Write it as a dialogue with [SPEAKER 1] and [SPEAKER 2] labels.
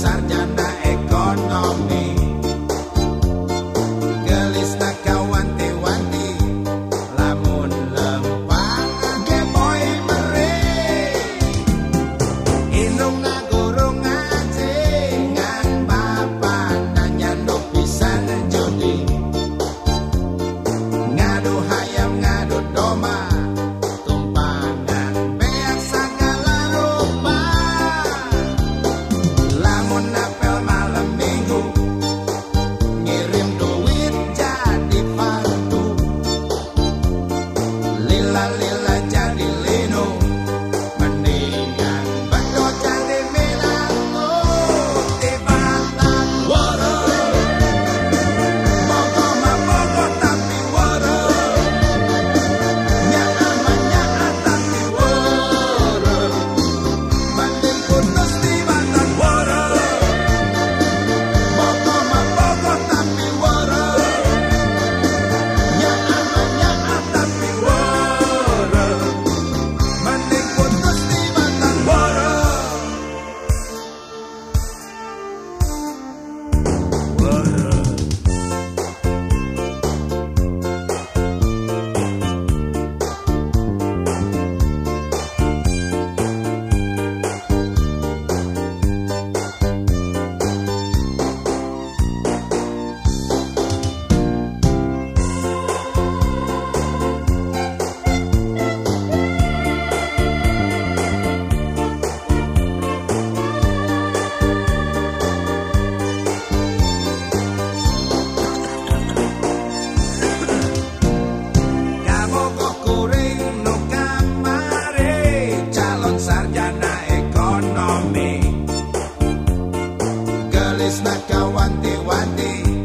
[SPEAKER 1] sarjana ekonomi. Gelisna kawan wanti lamun lempang age boy mere Inung na gurung aje ngan bapak nanya do pisan jodi Ngadu hayam ngadu domba. darle one day, one day.